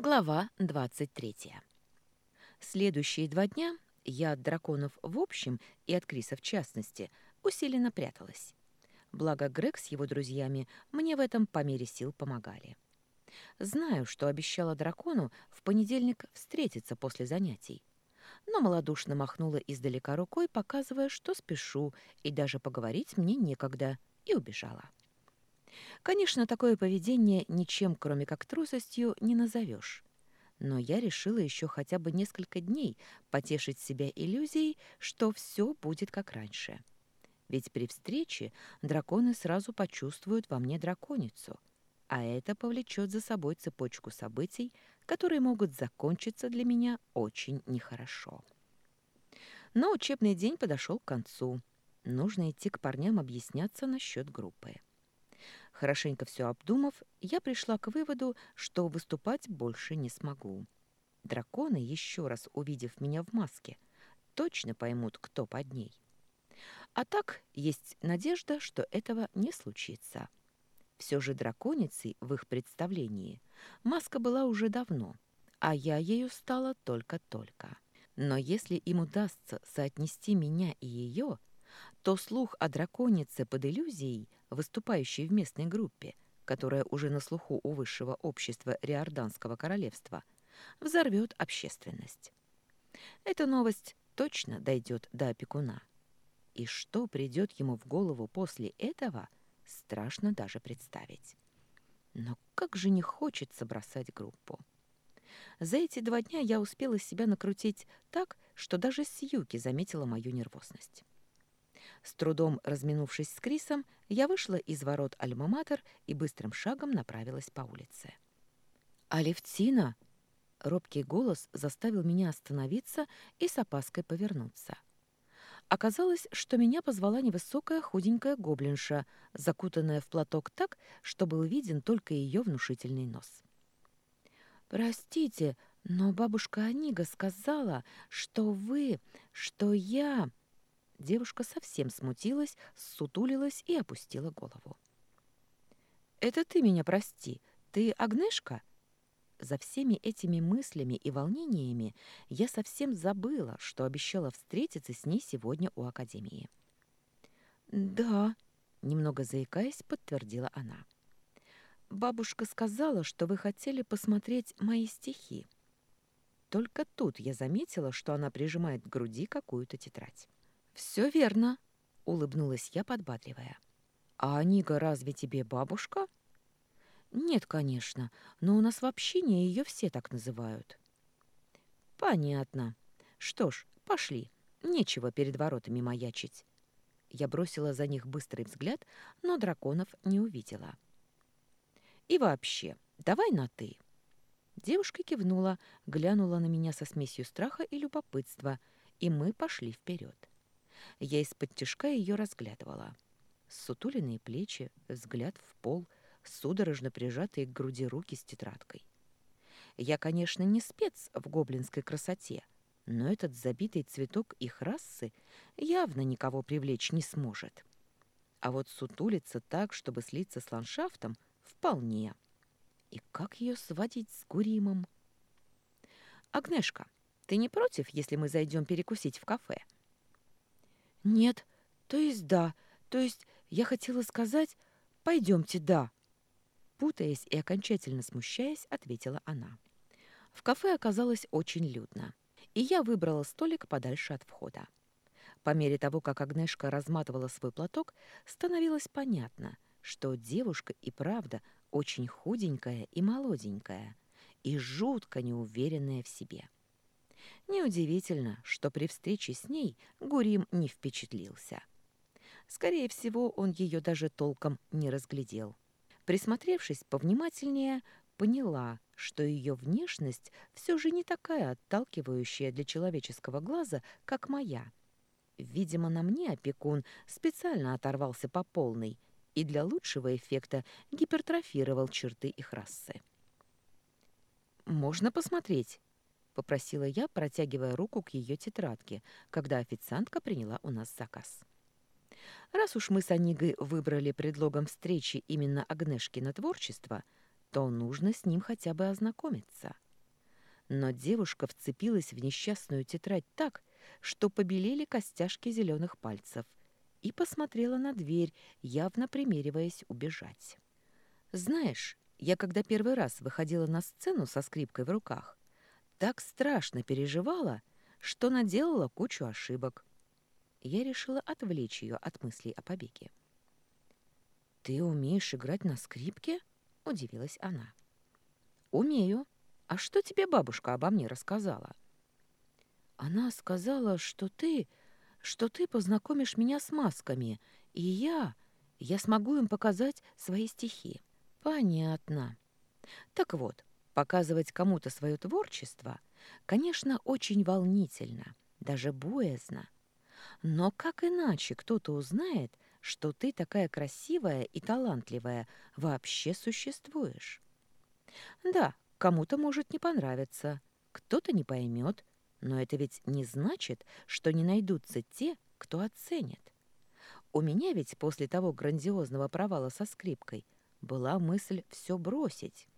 Глава 23. Следующие два дня я от драконов в общем и от Криса в частности усиленно пряталась. Благо Грег с его друзьями мне в этом по мере сил помогали. Знаю, что обещала дракону в понедельник встретиться после занятий, но малодушно махнула издалека рукой, показывая, что спешу, и даже поговорить мне некогда, и убежала. Конечно, такое поведение ничем, кроме как трусостью, не назовешь. Но я решила еще хотя бы несколько дней потешить себя иллюзией, что все будет как раньше. Ведь при встрече драконы сразу почувствуют во мне драконицу, а это повлечет за собой цепочку событий, которые могут закончиться для меня очень нехорошо. Но учебный день подошел к концу. Нужно идти к парням объясняться насчет группы. Хорошенько все обдумав, я пришла к выводу, что выступать больше не смогу. Драконы, еще раз увидев меня в маске, точно поймут, кто под ней. А так есть надежда, что этого не случится. Все же драконицей в их представлении маска была уже давно, а я ею стала только-только. Но если им удастся соотнести меня и ее, то слух о драконице под иллюзией выступающий в местной группе, которая уже на слуху у высшего общества Риорданского королевства, взорвет общественность. Эта новость точно дойдет до опекуна. И что придет ему в голову после этого, страшно даже представить. Но как же не хочется бросать группу. За эти два дня я успела себя накрутить так, что даже Сьюки заметила мою нервозность. С трудом разминувшись с Крисом, я вышла из ворот Альма-Матер и быстрым шагом направилась по улице. «Алевтина!» Робкий голос заставил меня остановиться и с опаской повернуться. Оказалось, что меня позвала невысокая худенькая гоблинша, закутанная в платок так, что был виден только ее внушительный нос. «Простите, но бабушка Анига сказала, что вы, что я...» Девушка совсем смутилась, сутулилась и опустила голову. «Это ты меня прости. Ты Агнешка?» За всеми этими мыслями и волнениями я совсем забыла, что обещала встретиться с ней сегодня у Академии. «Да», — немного заикаясь, подтвердила она. «Бабушка сказала, что вы хотели посмотреть мои стихи». Только тут я заметила, что она прижимает к груди какую-то тетрадь. «Все верно», — улыбнулась я, подбадривая. «А Ника разве тебе бабушка?» «Нет, конечно, но у нас в общине ее все так называют». «Понятно. Что ж, пошли. Нечего перед воротами маячить». Я бросила за них быстрый взгляд, но драконов не увидела. «И вообще, давай на «ты». Девушка кивнула, глянула на меня со смесью страха и любопытства, и мы пошли вперед. Я из-под тяжка ее разглядывала. Сутуленные плечи, взгляд в пол, судорожно прижатые к груди руки с тетрадкой. Я, конечно, не спец в гоблинской красоте, но этот забитый цветок их расы явно никого привлечь не сможет. А вот сутулиться так, чтобы слиться с ландшафтом, вполне. И как ее сводить с Гуримом? «Агнешка, ты не против, если мы зайдем перекусить в кафе?» «Нет, то есть да, то есть я хотела сказать, пойдемте, да». Путаясь и окончательно смущаясь, ответила она. В кафе оказалось очень людно, и я выбрала столик подальше от входа. По мере того, как Агнешка разматывала свой платок, становилось понятно, что девушка и правда очень худенькая и молоденькая, и жутко неуверенная в себе. Неудивительно, что при встрече с ней Гурим не впечатлился. Скорее всего, он ее даже толком не разглядел. Присмотревшись повнимательнее, поняла, что ее внешность все же не такая отталкивающая для человеческого глаза, как моя. Видимо, на мне опекун специально оторвался по полной и для лучшего эффекта гипертрофировал черты их расы. «Можно посмотреть?» Попросила я, протягивая руку к ее тетрадке, когда официантка приняла у нас заказ. Раз уж мы с Анигой выбрали предлогом встречи именно Агнешкино творчество, то нужно с ним хотя бы ознакомиться. Но девушка вцепилась в несчастную тетрадь так, что побелели костяшки зеленых пальцев, и посмотрела на дверь, явно примериваясь убежать. «Знаешь, я когда первый раз выходила на сцену со скрипкой в руках, так страшно переживала, что наделала кучу ошибок. Я решила отвлечь ее от мыслей о побеге. «Ты умеешь играть на скрипке?» — удивилась она. «Умею. А что тебе бабушка обо мне рассказала?» «Она сказала, что ты... что ты познакомишь меня с масками, и я... я смогу им показать свои стихи». «Понятно. Так вот, показывать кому-то свое творчество, конечно, очень волнительно, даже боязно. Но как иначе кто-то узнает, что ты такая красивая и талантливая вообще существуешь? Да, кому-то может не понравиться, кто-то не поймет, но это ведь не значит, что не найдутся те, кто оценит. У меня ведь после того грандиозного провала со скрипкой была мысль все бросить.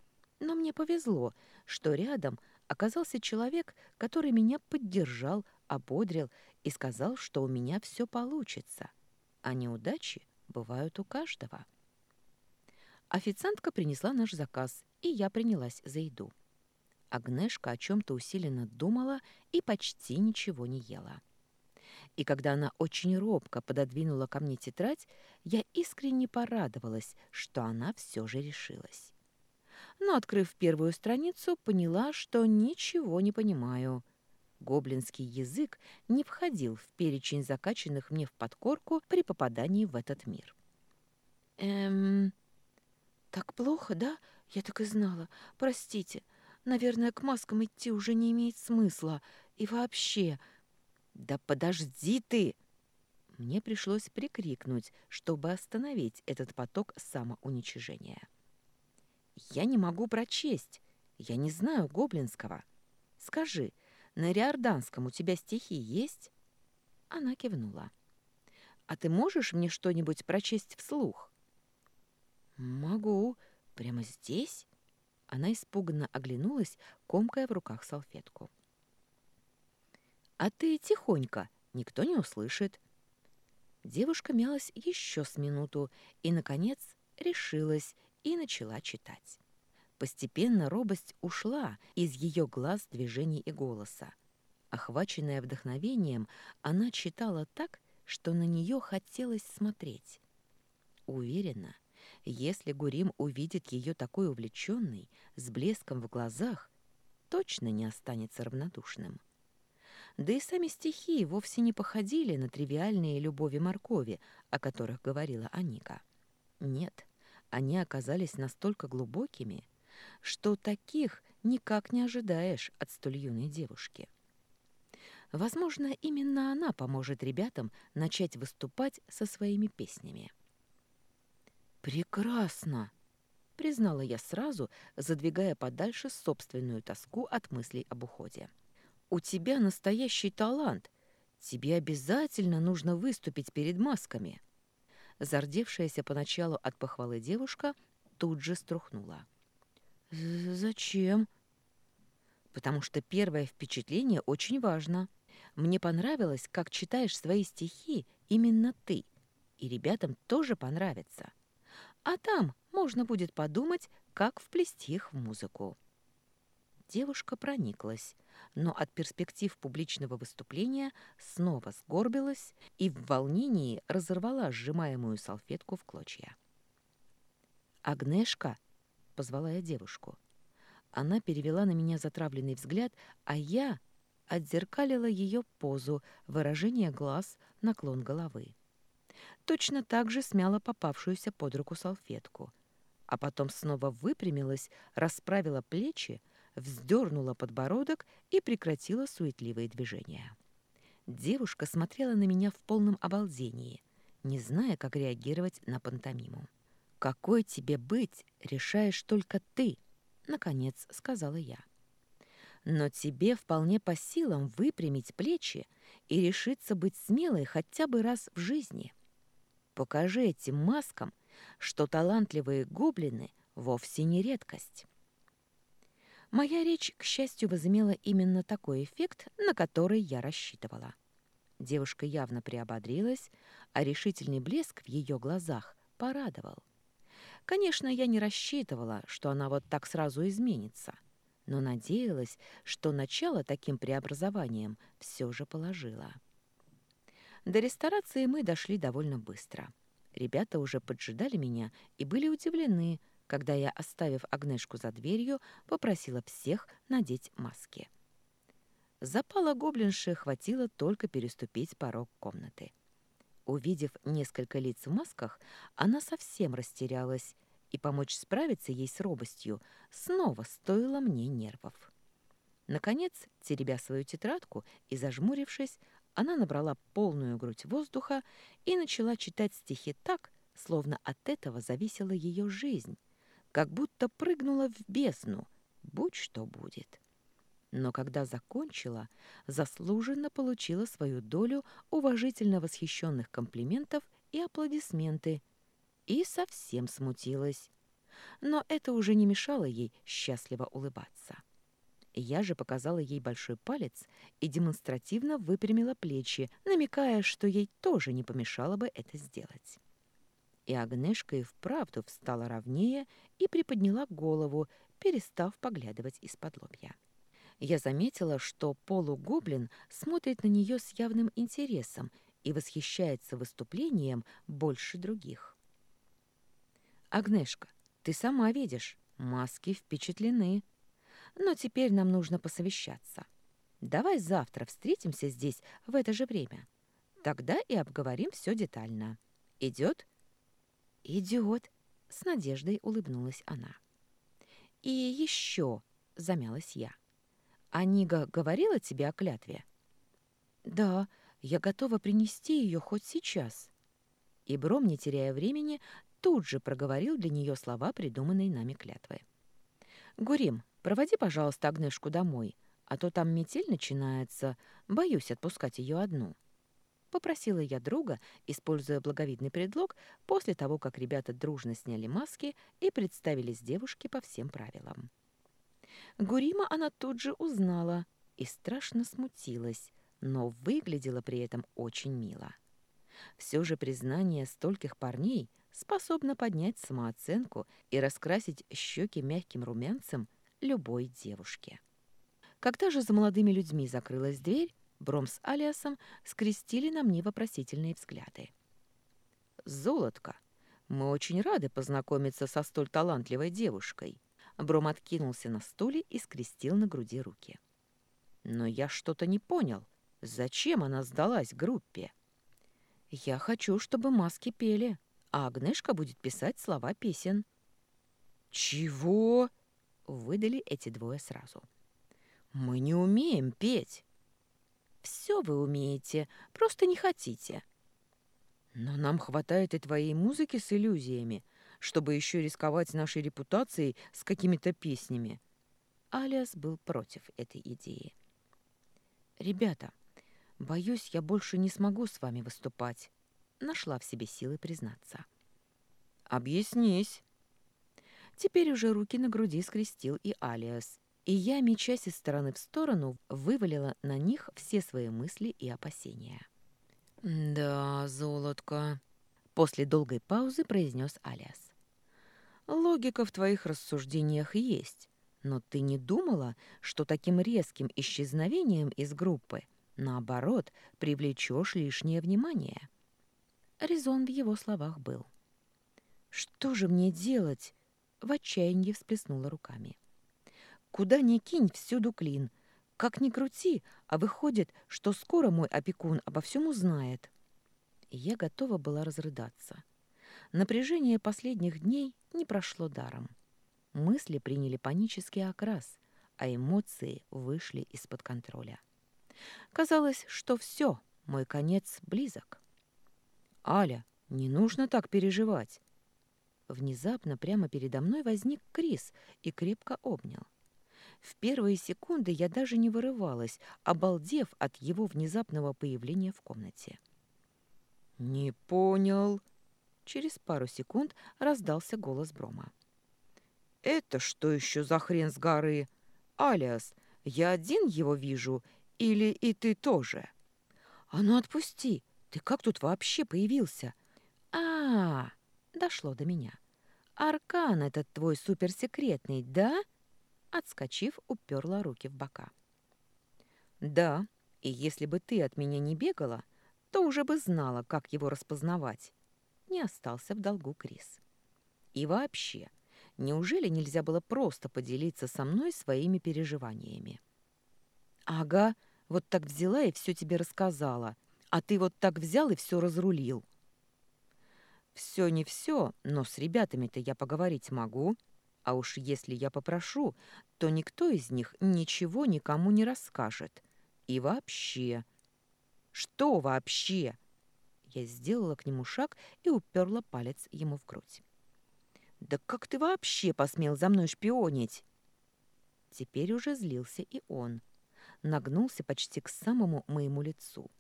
Но мне повезло, что рядом оказался человек, который меня поддержал, ободрил и сказал, что у меня все получится, а неудачи бывают у каждого. Официантка принесла наш заказ, и я принялась за еду. Агнешка о чем-то усиленно думала и почти ничего не ела. И когда она очень робко пододвинула ко мне тетрадь, я искренне порадовалась, что она все же решилась. Но, открыв первую страницу, поняла, что ничего не понимаю — Гоблинский язык не входил в перечень закачанных мне в подкорку при попадании в этот мир. «Эм... Так плохо, да? Я так и знала. Простите. Наверное, к маскам идти уже не имеет смысла. И вообще... Да подожди ты!» Мне пришлось прикрикнуть, чтобы остановить этот поток самоуничижения. «Я не могу прочесть. Я не знаю гоблинского. Скажи, — на риорданском у тебя стихи есть?» Она кивнула. «А ты можешь мне что-нибудь прочесть вслух?» «Могу. Прямо здесь?» Она испуганно оглянулась, комкая в руках салфетку. «А ты тихонько, никто не услышит». Девушка мялась еще с минуту и, наконец, решилась и начала читать. Постепенно робость ушла из ее глаз, движений и голоса. Охваченная вдохновением, она читала так, что на нее хотелось смотреть. Уверена, если Гурим увидит ее такой увлеченной, с блеском в глазах, точно не останется равнодушным. Да и сами стихи вовсе не походили на тривиальные любови моркови, о которых говорила Аника. Нет, они оказались настолько глубокими, что таких никак не ожидаешь от столь юной девушки. Возможно, именно она поможет ребятам начать выступать со своими песнями. «Прекрасно!» — признала я сразу, задвигая подальше собственную тоску от мыслей об уходе. «У тебя настоящий талант. Тебе обязательно нужно выступить перед масками». Зардевшаяся поначалу от похвалы девушка тут же струхнула. «Зачем?» «Потому что первое впечатление очень важно. Мне понравилось, как читаешь свои стихи именно ты, и ребятам тоже понравится. А там можно будет подумать, как вплести их в музыку». Девушка прониклась, но от перспектив публичного выступления снова сгорбилась и в волнении разорвала сжимаемую салфетку в клочья. «Агнешка!» позвала я девушку. Она перевела на меня затравленный взгляд, а я отзеркалила ее позу, выражение глаз, наклон головы. Точно так же смяла попавшуюся под руку салфетку, а потом снова выпрямилась, расправила плечи, вздернула подбородок и прекратила суетливые движения. Девушка смотрела на меня в полном обалдении, не зная, как реагировать на пантомиму. «Какой тебе быть, решаешь только ты», — наконец сказала я. «Но тебе вполне по силам выпрямить плечи и решиться быть смелой хотя бы раз в жизни. Покажи этим маскам, что талантливые гоблины вовсе не редкость». Моя речь, к счастью, возымела именно такой эффект, на который я рассчитывала. Девушка явно приободрилась, а решительный блеск в ее глазах порадовал. Конечно, я не рассчитывала, что она вот так сразу изменится, но надеялась, что начало таким преобразованием все же положила. До ресторации мы дошли довольно быстро. Ребята уже поджидали меня и были удивлены, когда я, оставив Агнешку за дверью, попросила всех надеть маски. Запала гоблинши хватило только переступить порог комнаты. Увидев несколько лиц в масках, она совсем растерялась, и помочь справиться ей с робостью снова стоило мне нервов. Наконец, теребя свою тетрадку и зажмурившись, она набрала полную грудь воздуха и начала читать стихи так, словно от этого зависела ее жизнь, как будто прыгнула в бездну, будь что будет. Но когда закончила, заслуженно получила свою долю уважительно восхищенных комплиментов и аплодисменты, и совсем смутилась. Но это уже не мешало ей счастливо улыбаться. Я же показала ей большой палец и демонстративно выпрямила плечи, намекая, что ей тоже не помешало бы это сделать. И Агнешка и вправду встала ровнее и приподняла голову, перестав поглядывать из-под лобья. Я заметила, что полугоблин смотрит на нее с явным интересом и восхищается выступлением больше других. «Агнешка, ты сама видишь, маски впечатлены», но теперь нам нужно посовещаться. Давай завтра встретимся здесь в это же время. Тогда и обговорим все детально. Идет? Идет, с надеждой улыбнулась она. И еще, замялась я. Анига говорила тебе о клятве? Да, я готова принести ее хоть сейчас. И Бром, не теряя времени, тут же проговорил для нее слова, придуманные нами клятвы. «Гурим, Проводи, пожалуйста, Агнешку домой, а то там метель начинается, боюсь отпускать ее одну». Попросила я друга, используя благовидный предлог, после того, как ребята дружно сняли маски и представились девушке по всем правилам. Гурима она тут же узнала и страшно смутилась, но выглядела при этом очень мило. Все же признание стольких парней способно поднять самооценку и раскрасить щеки мягким румянцем – любой девушке. Когда же за молодыми людьми закрылась дверь, Бром с Алиасом скрестили на мне вопросительные взгляды. «Золотко, мы очень рады познакомиться со столь талантливой девушкой». Бром откинулся на стуле и скрестил на груди руки. «Но я что-то не понял. Зачем она сдалась группе?» «Я хочу, чтобы маски пели, а Агнешка будет писать слова песен». «Чего?» выдали эти двое сразу. «Мы не умеем петь». «Все вы умеете, просто не хотите». «Но нам хватает и твоей музыки с иллюзиями, чтобы еще рисковать нашей репутацией с какими-то песнями». Алиас был против этой идеи. «Ребята, боюсь, я больше не смогу с вами выступать», — нашла в себе силы признаться. «Объяснись», Теперь уже руки на груди скрестил и Алиас, и я, мечась из стороны в сторону, вывалила на них все свои мысли и опасения. «Да, золотко», — после долгой паузы произнес Алиас. «Логика в твоих рассуждениях есть, но ты не думала, что таким резким исчезновением из группы, наоборот, привлечешь лишнее внимание?» Резон в его словах был. «Что же мне делать?» в отчаянии всплеснула руками. «Куда ни кинь, всюду клин. Как ни крути, а выходит, что скоро мой опекун обо всем узнает». я готова была разрыдаться. Напряжение последних дней не прошло даром. Мысли приняли панический окрас, а эмоции вышли из-под контроля. Казалось, что все, мой конец близок. «Аля, не нужно так переживать. Внезапно прямо передо мной возник Крис и крепко обнял. В первые секунды я даже не вырывалась, обалдев от его внезапного появления в комнате. «Не понял». Через пару секунд раздался голос Брома. «Это что еще за хрен с горы? Алиас, я один его вижу или и ты тоже?» «А ну отпусти! Ты как тут вообще появился?» а, -а, -а дошло до меня. «Аркан этот твой суперсекретный, да?» Отскочив, уперла руки в бока. «Да, и если бы ты от меня не бегала, то уже бы знала, как его распознавать». Не остался в долгу Крис. «И вообще, неужели нельзя было просто поделиться со мной своими переживаниями?» «Ага, вот так взяла и все тебе рассказала, а ты вот так взял и все разрулил». «Все не все, но с ребятами-то я поговорить могу», а уж если я попрошу, то никто из них ничего никому не расскажет. И вообще... Что вообще? Я сделала к нему шаг и уперла палец ему в грудь. «Да как ты вообще посмел за мной шпионить?» Теперь уже злился и он. Нагнулся почти к самому моему лицу.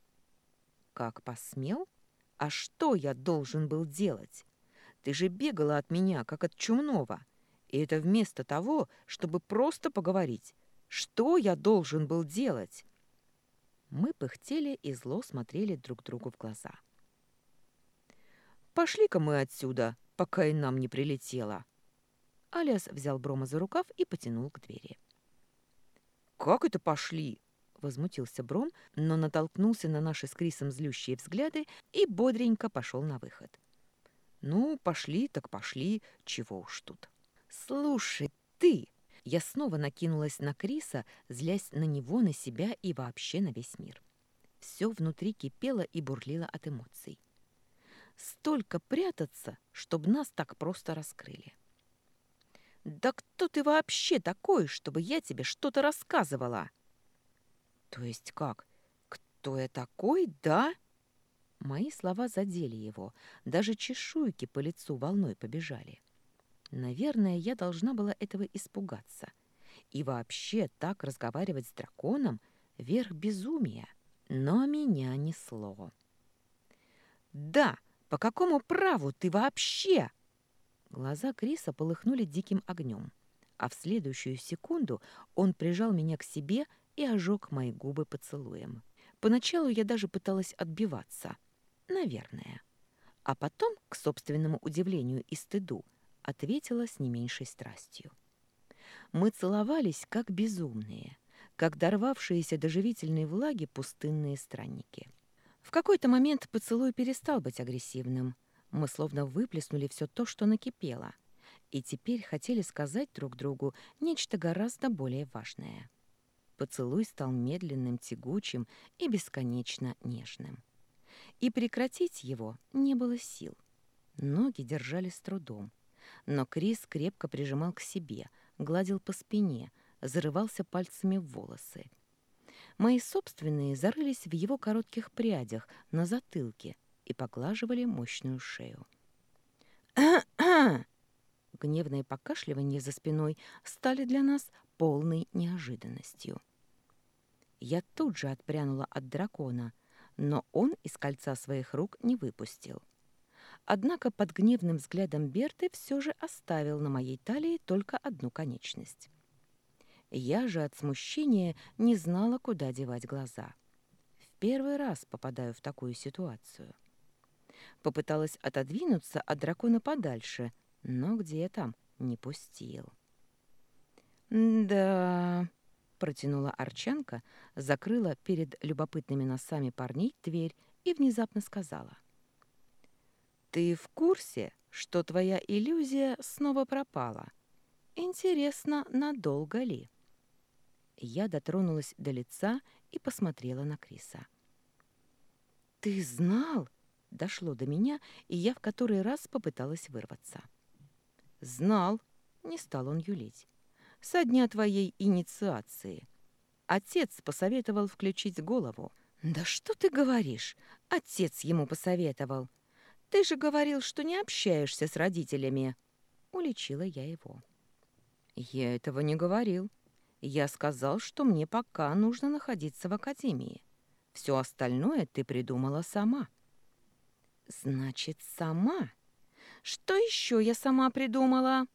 «Как посмел? А что я должен был делать? Ты же бегала от меня, как от чумного. И это вместо того, чтобы просто поговорить. Что я должен был делать? Мы пыхтели и зло смотрели друг другу в глаза. «Пошли-ка мы отсюда, пока и нам не прилетело». Алиас взял Брома за рукав и потянул к двери. «Как это пошли?» — возмутился Бром, но натолкнулся на наши с Крисом злющие взгляды и бодренько пошел на выход. «Ну, пошли так пошли, чего уж тут». «Слушай, ты!» Я снова накинулась на Криса, злясь на него, на себя и вообще на весь мир. Все внутри кипело и бурлило от эмоций. Столько прятаться, чтобы нас так просто раскрыли. «Да кто ты вообще такой, чтобы я тебе что-то рассказывала?» «То есть как? Кто я такой, да?» Мои слова задели его, даже чешуйки по лицу волной побежали. Наверное, я должна была этого испугаться. И вообще так разговаривать с драконом — верх безумия. Но меня несло. «Да, по какому праву ты вообще?» Глаза Криса полыхнули диким огнем, а в следующую секунду он прижал меня к себе и ожег мои губы поцелуем. Поначалу я даже пыталась отбиваться. Наверное. А потом, к собственному удивлению и стыду, ответила с не меньшей страстью. Мы целовались, как безумные, как дорвавшиеся до живительной влаги пустынные странники. В какой-то момент поцелуй перестал быть агрессивным. Мы словно выплеснули все то, что накипело, и теперь хотели сказать друг другу нечто гораздо более важное. Поцелуй стал медленным, тягучим и бесконечно нежным. И прекратить его не было сил. Ноги держали с трудом, но Крис крепко прижимал к себе, гладил по спине, зарывался пальцами в волосы. Мои собственные зарылись в его коротких прядях на затылке и поглаживали мощную шею. Гневное покашливание за спиной стали для нас полной неожиданностью. Я тут же отпрянула от дракона, но он из кольца своих рук не выпустил. Однако под гневным взглядом Берты все же оставил на моей талии только одну конечность. Я же от смущения не знала, куда девать глаза. В первый раз попадаю в такую ситуацию. Попыталась отодвинуться от дракона подальше, но где там не пустил. «Да...» — протянула Арчанка, закрыла перед любопытными носами парней дверь и внезапно сказала — ты в курсе, что твоя иллюзия снова пропала? Интересно, надолго ли? Я дотронулась до лица и посмотрела на Криса. Ты знал? Дошло до меня, и я в который раз попыталась вырваться. Знал, не стал он юлить. Со дня твоей инициации. Отец посоветовал включить голову. Да что ты говоришь? Отец ему посоветовал. Ты же говорил, что не общаешься с родителями. Уличила я его. Я этого не говорил. Я сказал, что мне пока нужно находиться в академии. Все остальное ты придумала сама. Значит, сама? Что еще я сама придумала?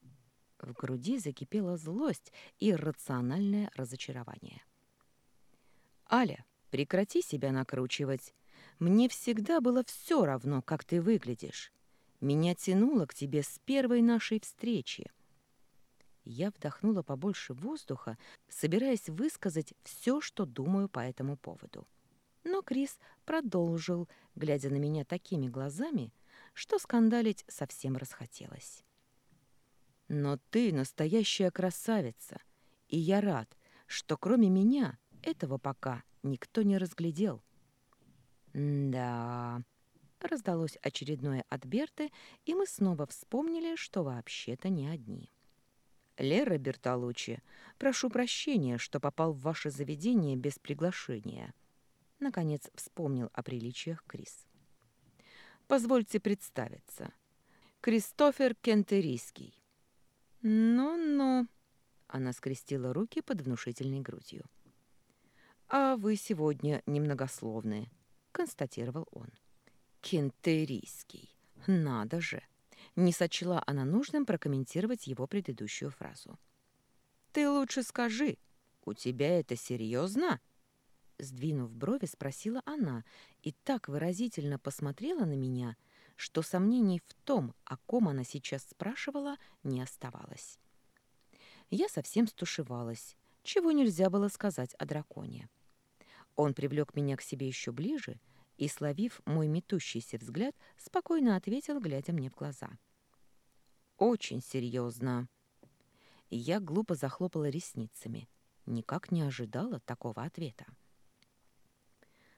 В груди закипела злость и рациональное разочарование. «Аля, прекрати себя накручивать. Мне всегда было все равно, как ты выглядишь. Меня тянуло к тебе с первой нашей встречи». Я вдохнула побольше воздуха, собираясь высказать все, что думаю по этому поводу. Но Крис продолжил, глядя на меня такими глазами, что скандалить совсем расхотелось. «Но ты настоящая красавица, и я рад, что кроме меня этого пока никто не разглядел». «Да...» — раздалось очередное от Берты, и мы снова вспомнили, что вообще-то не одни. «Лера Бертолуччи, прошу прощения, что попал в ваше заведение без приглашения». Наконец вспомнил о приличиях Крис. «Позвольте представиться. Кристофер Кентерийский». «Ну-ну», — она скрестила руки под внушительной грудью. «А вы сегодня немногословны», — констатировал он. «Кентерийский. Надо же!» Не сочла она нужным прокомментировать его предыдущую фразу. «Ты лучше скажи, у тебя это серьезно?» Сдвинув брови, спросила она и так выразительно посмотрела на меня, что сомнений в том, о ком она сейчас спрашивала, не оставалось. Я совсем стушевалась, чего нельзя было сказать о драконе. Он привлек меня к себе еще ближе и, словив мой метущийся взгляд, спокойно ответил, глядя мне в глаза. «Очень серьезно». Я глупо захлопала ресницами. Никак не ожидала такого ответа.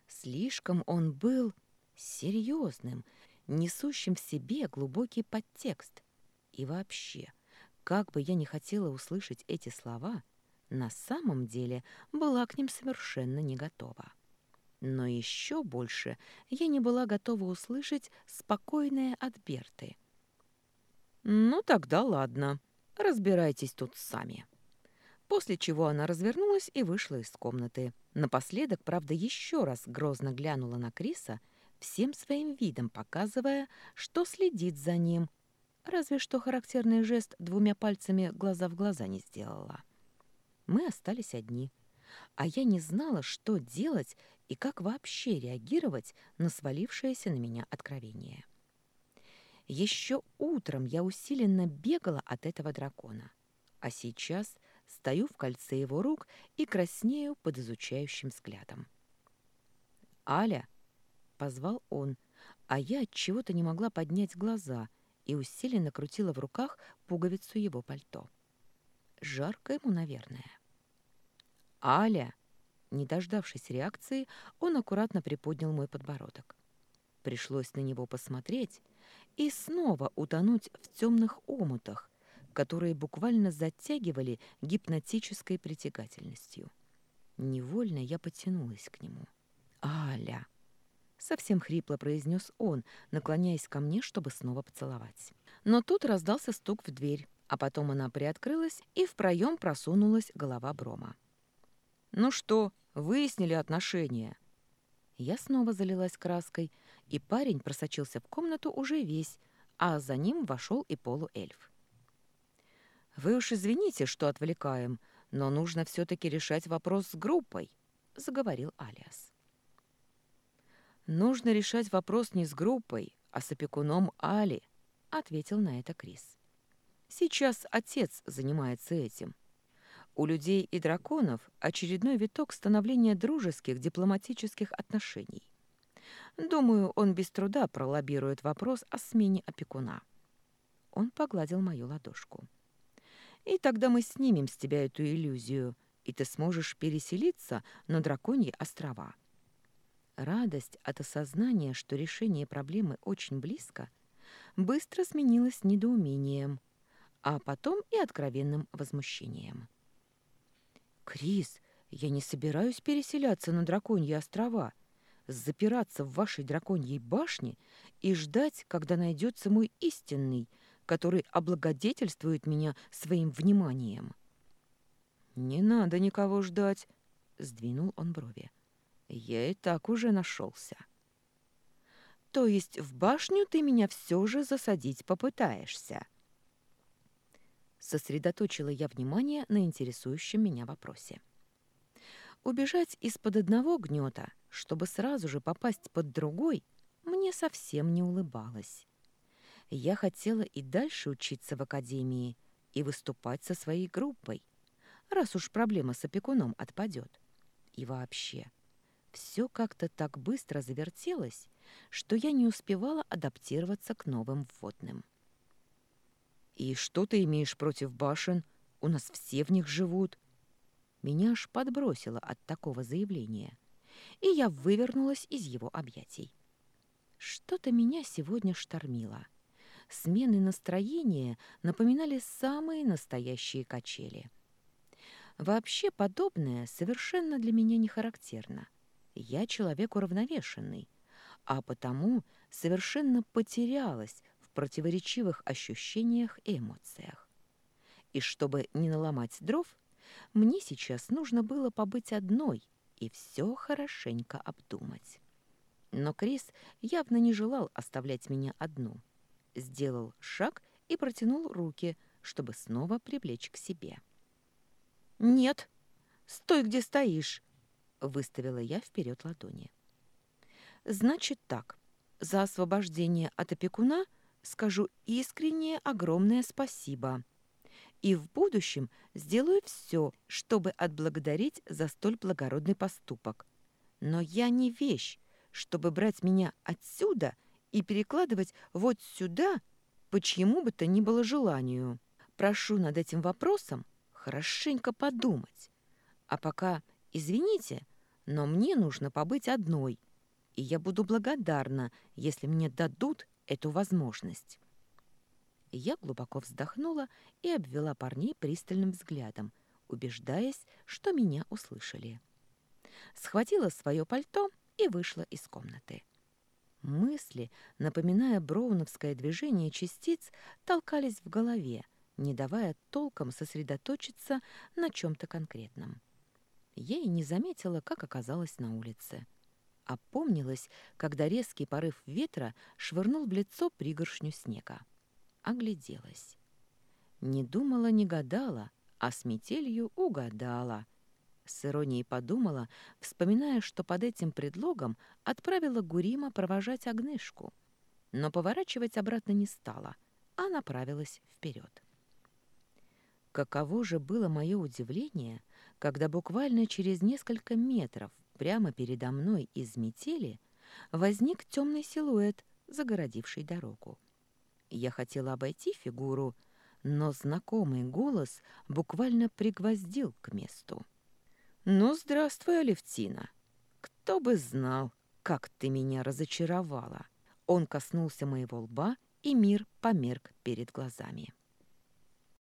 Слишком он был серьезным, несущим в себе глубокий подтекст. И вообще, как бы я ни хотела услышать эти слова, на самом деле была к ним совершенно не готова. Но еще больше я не была готова услышать спокойное от Берты. «Ну тогда ладно, разбирайтесь тут сами». После чего она развернулась и вышла из комнаты. Напоследок, правда, еще раз грозно глянула на Криса, всем своим видом показывая, что следит за ним. Разве что характерный жест двумя пальцами глаза в глаза не сделала. Мы остались одни. А я не знала, что делать и как вообще реагировать на свалившееся на меня откровение. Еще утром я усиленно бегала от этого дракона, а сейчас стою в кольце его рук и краснею под изучающим взглядом. «Аля!» — позвал он, а я от чего-то не могла поднять глаза и усиленно крутила в руках пуговицу его пальто. Жарко ему, наверное. «Аля!» Не дождавшись реакции, он аккуратно приподнял мой подбородок. Пришлось на него посмотреть и снова утонуть в темных омутах, которые буквально затягивали гипнотической притягательностью. Невольно я потянулась к нему. «Аля!» — совсем хрипло произнес он, наклоняясь ко мне, чтобы снова поцеловать. Но тут раздался стук в дверь, а потом она приоткрылась, и в проем просунулась голова Брома. «Ну что, выяснили отношения?» Я снова залилась краской, и парень просочился в комнату уже весь, а за ним вошел и полуэльф. «Вы уж извините, что отвлекаем, но нужно все-таки решать вопрос с группой», — заговорил Алиас. «Нужно решать вопрос не с группой, а с опекуном Али», — ответил на это Крис. «Сейчас отец занимается этим. У людей и драконов очередной виток становления дружеских дипломатических отношений. Думаю, он без труда пролоббирует вопрос о смене опекуна». Он погладил мою ладошку. И тогда мы снимем с тебя эту иллюзию, и ты сможешь переселиться на драконьи острова. Радость от осознания, что решение проблемы очень близко, быстро сменилась недоумением, а потом и откровенным возмущением. «Крис, я не собираюсь переселяться на драконьи острова, запираться в вашей драконьей башне и ждать, когда найдется мой истинный, который облагодетельствует меня своим вниманием. «Не надо никого ждать», — сдвинул он брови. «Я и так уже нашелся». «То есть в башню ты меня все же засадить попытаешься?» Сосредоточила я внимание на интересующем меня вопросе. Убежать из-под одного гнета, чтобы сразу же попасть под другой, мне совсем не улыбалось. Я хотела и дальше учиться в академии и выступать со своей группой, раз уж проблема с опекуном отпадет. И вообще, все как-то так быстро завертелось, что я не успевала адаптироваться к новым вводным. «И что ты имеешь против башен? У нас все в них живут». Меня аж подбросило от такого заявления, и я вывернулась из его объятий. Что-то меня сегодня штормило. Смены настроения напоминали самые настоящие качели. Вообще подобное совершенно для меня не характерно. Я человек уравновешенный, а потому совершенно потерялась противоречивых ощущениях и эмоциях. И чтобы не наломать дров, мне сейчас нужно было побыть одной и все хорошенько обдумать. Но Крис явно не желал оставлять меня одну. Сделал шаг и протянул руки, чтобы снова привлечь к себе. «Нет, стой, где стоишь!» — выставила я вперед ладони. «Значит так, за освобождение от опекуна скажу искреннее огромное спасибо. И в будущем сделаю все, чтобы отблагодарить за столь благородный поступок. Но я не вещь, чтобы брать меня отсюда и перекладывать вот сюда по чьему бы то ни было желанию. Прошу над этим вопросом хорошенько подумать. А пока, извините, но мне нужно побыть одной, и я буду благодарна, если мне дадут эту возможность. Я глубоко вздохнула и обвела парней пристальным взглядом, убеждаясь, что меня услышали. Схватила свое пальто и вышла из комнаты. Мысли, напоминая броуновское движение частиц, толкались в голове, не давая толком сосредоточиться на чем-то конкретном. Я и не заметила, как оказалась на улице. Опомнилась, когда резкий порыв ветра швырнул в лицо пригоршню снега. Огляделась. Не думала, не гадала, а с метелью угадала. С иронией подумала, вспоминая, что под этим предлогом отправила Гурима провожать Агнышку. Но поворачивать обратно не стала, а направилась вперед. Каково же было мое удивление, когда буквально через несколько метров прямо передо мной из метели возник темный силуэт, загородивший дорогу. Я хотела обойти фигуру, но знакомый голос буквально пригвоздил к месту. «Ну, здравствуй, Алевтина! Кто бы знал, как ты меня разочаровала!» Он коснулся моего лба, и мир померк перед глазами.